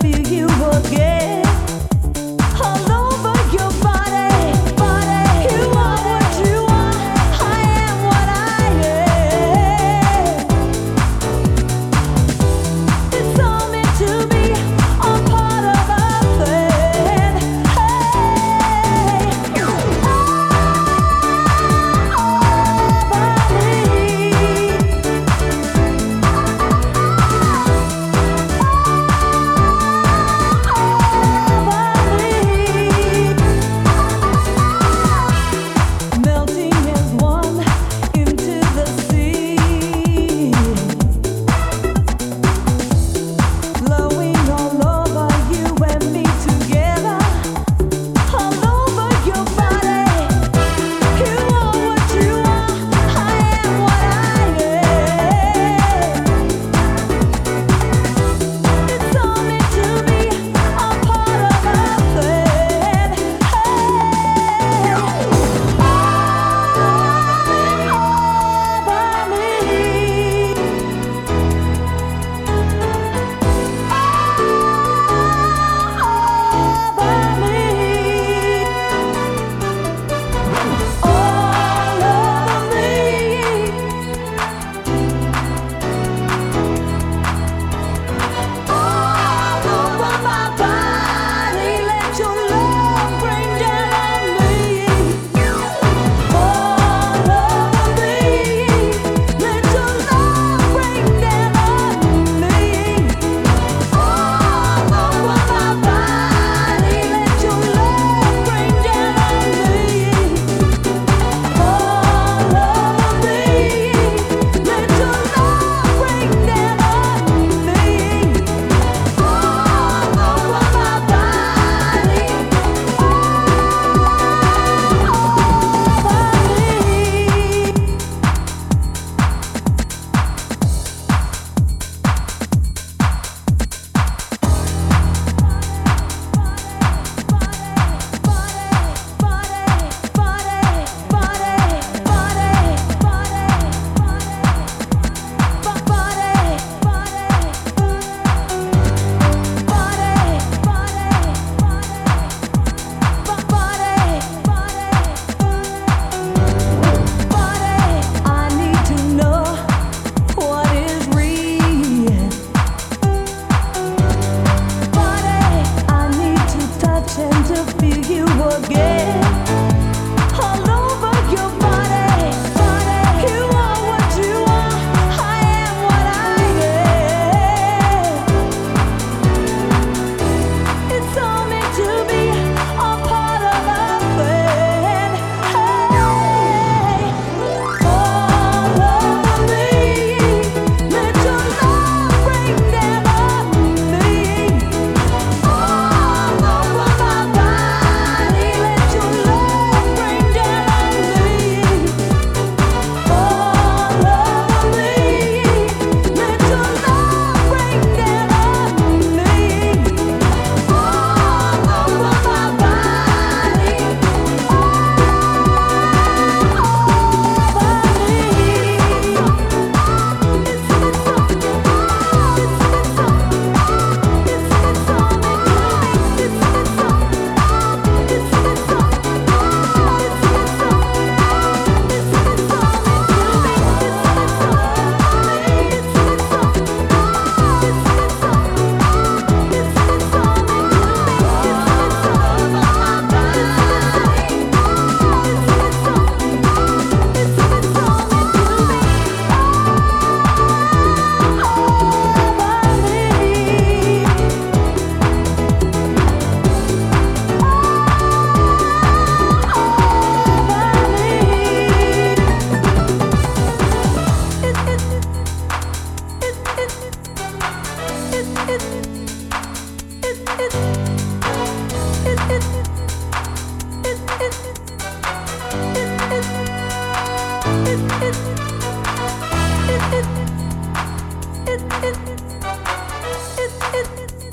feel you again. It's